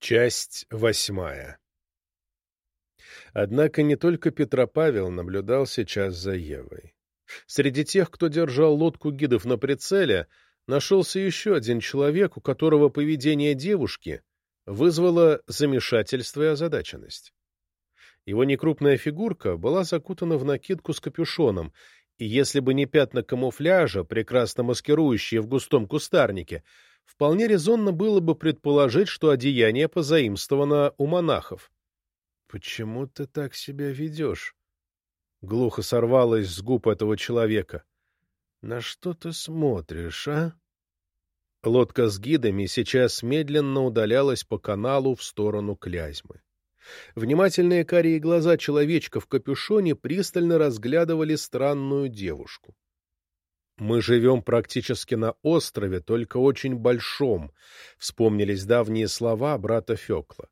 Часть восьмая Однако не только Петропавел наблюдал сейчас за Евой. Среди тех, кто держал лодку гидов на прицеле, нашелся еще один человек, у которого поведение девушки вызвало замешательство и озадаченность. Его некрупная фигурка была закутана в накидку с капюшоном, и если бы не пятна камуфляжа, прекрасно маскирующие в густом кустарнике, вполне резонно было бы предположить, что одеяние позаимствовано у монахов. «Почему ты так себя ведешь?» Глухо сорвалось с губ этого человека. «На что ты смотришь, а?» Лодка с гидами сейчас медленно удалялась по каналу в сторону Клязьмы. Внимательные карие глаза человечка в капюшоне пристально разглядывали странную девушку. «Мы живем практически на острове, только очень большом», — вспомнились давние слова брата Фекла.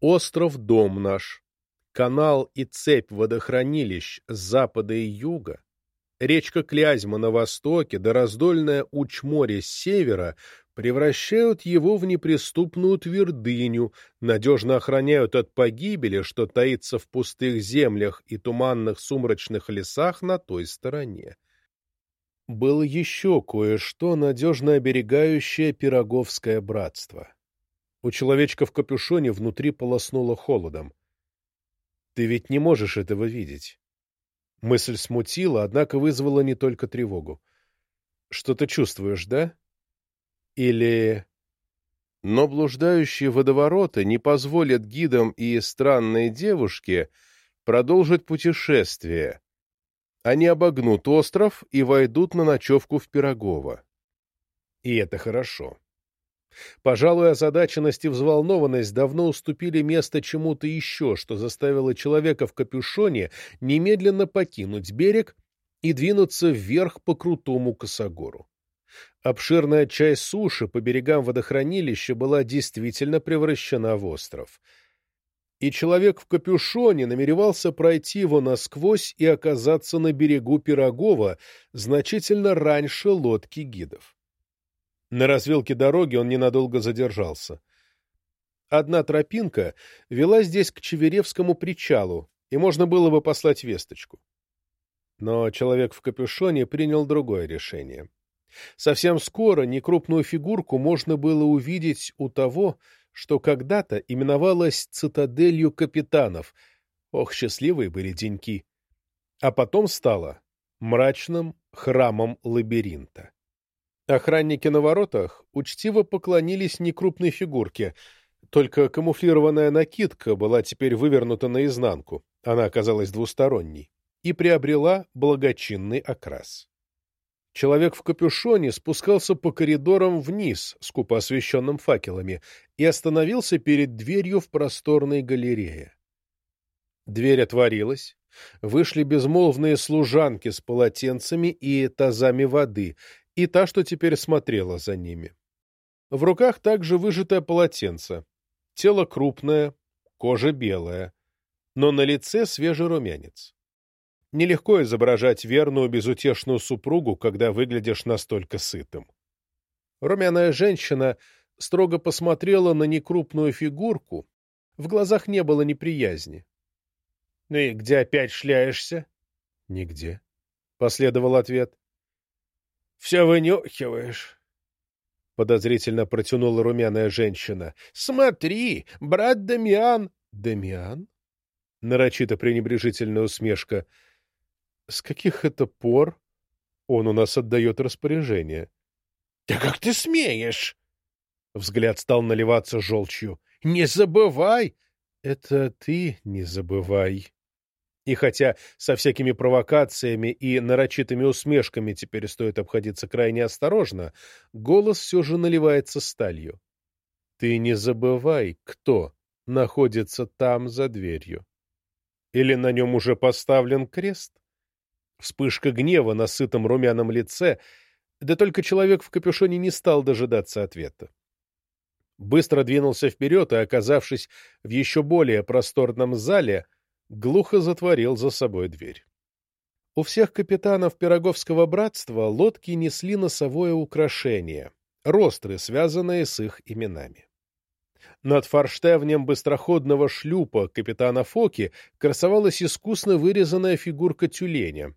«Остров — дом наш, канал и цепь водохранилищ с запада и юга, речка Клязьма на востоке да раздольное Учморе с севера превращают его в неприступную твердыню, надежно охраняют от погибели, что таится в пустых землях и туманных сумрачных лесах на той стороне было еще кое-что, надежно оберегающее пироговское братство. У человечка в капюшоне внутри полоснуло холодом. Ты ведь не можешь этого видеть. Мысль смутила, однако вызвала не только тревогу. Что ты чувствуешь, да? Или... Но блуждающие водовороты не позволят гидам и странной девушке продолжить путешествие, они обогнут остров и войдут на ночевку в Пирогово. И это хорошо. Пожалуй, озадаченность и взволнованность давно уступили место чему-то еще, что заставило человека в капюшоне немедленно покинуть берег и двинуться вверх по крутому косогору. Обширная часть суши по берегам водохранилища была действительно превращена в остров — и человек в капюшоне намеревался пройти его насквозь и оказаться на берегу Пирогова значительно раньше лодки гидов. На развилке дороги он ненадолго задержался. Одна тропинка вела здесь к Чеверевскому причалу, и можно было бы послать весточку. Но человек в капюшоне принял другое решение. Совсем скоро некрупную фигурку можно было увидеть у того, что когда-то именовалась цитаделью капитанов. Ох, счастливые были деньки. А потом стала мрачным храмом лабиринта. Охранники на воротах учтиво поклонились некрупной фигурке, только камуфлированная накидка была теперь вывернута наизнанку, она оказалась двусторонней, и приобрела благочинный окрас. Человек в капюшоне спускался по коридорам вниз, скупо освещенным факелами, и остановился перед дверью в просторной галерее. Дверь отворилась, вышли безмолвные служанки с полотенцами и тазами воды, и та, что теперь смотрела за ними. В руках также выжатое полотенце, тело крупное, кожа белая, но на лице свежий румянец. Нелегко изображать верную, безутешную супругу, когда выглядишь настолько сытым. Румяная женщина строго посмотрела на некрупную фигурку, в глазах не было неприязни. — Ну и где опять шляешься? — Нигде, — последовал ответ. — Все вынюхиваешь, — подозрительно протянула румяная женщина. — Смотри, брат Дамиан. — Дамиан? — нарочито пренебрежительная усмешка. С каких это пор он у нас отдает распоряжение? — Да как ты смеешь? Взгляд стал наливаться желчью. — Не забывай! — Это ты не забывай. И хотя со всякими провокациями и нарочитыми усмешками теперь стоит обходиться крайне осторожно, голос все же наливается сталью. Ты не забывай, кто находится там за дверью. Или на нем уже поставлен крест? Вспышка гнева на сытом румяном лице, да только человек в капюшоне не стал дожидаться ответа. Быстро двинулся вперед и, оказавшись в еще более просторном зале, глухо затворил за собой дверь. У всех капитанов Пироговского братства лодки несли носовое украшение — ростры, связанные с их именами. Над форштевнем быстроходного шлюпа капитана Фоки красовалась искусно вырезанная фигурка тюленя.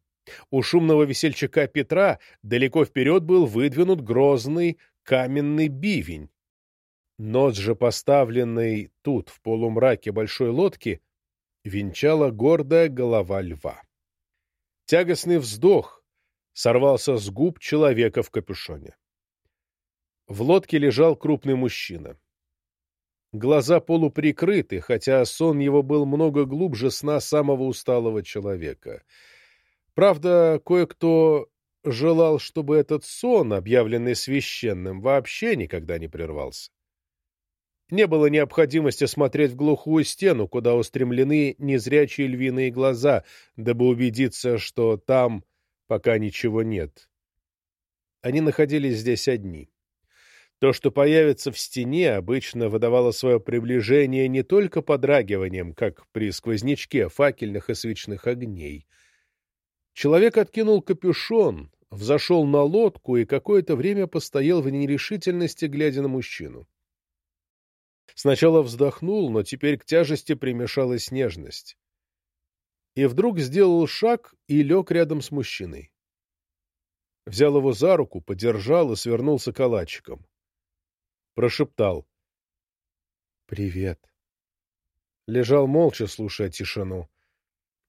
У шумного весельчака Петра далеко вперед был выдвинут грозный каменный бивень. Нос же, поставленный тут, в полумраке большой лодки, венчала гордая голова льва. Тягостный вздох сорвался с губ человека в капюшоне. В лодке лежал крупный мужчина. Глаза полуприкрыты, хотя сон его был много глубже сна самого усталого человека. Правда, кое-кто желал, чтобы этот сон, объявленный священным, вообще никогда не прервался. Не было необходимости смотреть в глухую стену, куда устремлены незрячие львиные глаза, дабы убедиться, что там пока ничего нет. Они находились здесь одни. То, что появится в стене, обычно выдавало свое приближение не только подрагиванием, как при сквознячке факельных и свечных огней. Человек откинул капюшон, взошел на лодку и какое-то время постоял в нерешительности, глядя на мужчину. Сначала вздохнул, но теперь к тяжести примешалась нежность. И вдруг сделал шаг и лег рядом с мужчиной. Взял его за руку, подержал и свернулся калачиком прошептал. «Привет». Лежал молча, слушая тишину.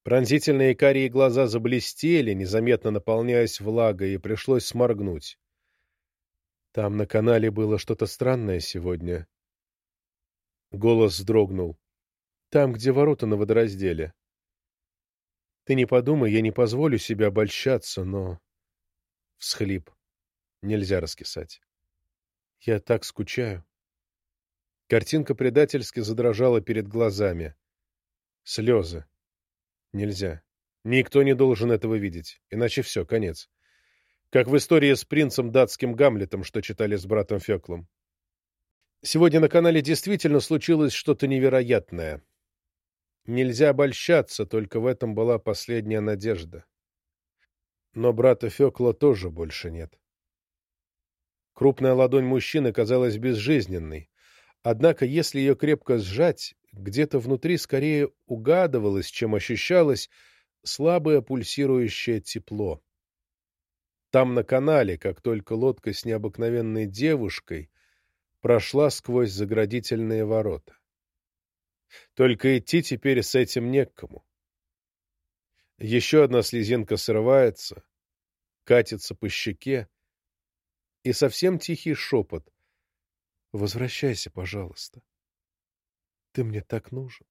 Пронзительные карие глаза заблестели, незаметно наполняясь влагой, и пришлось сморгнуть. Там на канале было что-то странное сегодня. Голос вздрогнул. Там, где ворота на водоразделе. Ты не подумай, я не позволю себе обольщаться, но... Всхлип. Нельзя раскисать. Я так скучаю. Картинка предательски задрожала перед глазами. Слезы. Нельзя. Никто не должен этого видеть, иначе все, конец. Как в истории с принцем датским Гамлетом, что читали с братом Феклом. Сегодня на канале действительно случилось что-то невероятное. Нельзя обольщаться, только в этом была последняя надежда. Но брата Фекла тоже больше нет. Крупная ладонь мужчины казалась безжизненной. Однако, если ее крепко сжать, где-то внутри скорее угадывалось, чем ощущалось, слабое пульсирующее тепло. Там, на канале, как только лодка с необыкновенной девушкой прошла сквозь заградительные ворота. Только идти теперь с этим не к кому. Еще одна слезинка срывается, катится по щеке, и совсем тихий шепот. «Возвращайся, пожалуйста. Ты мне так нужен».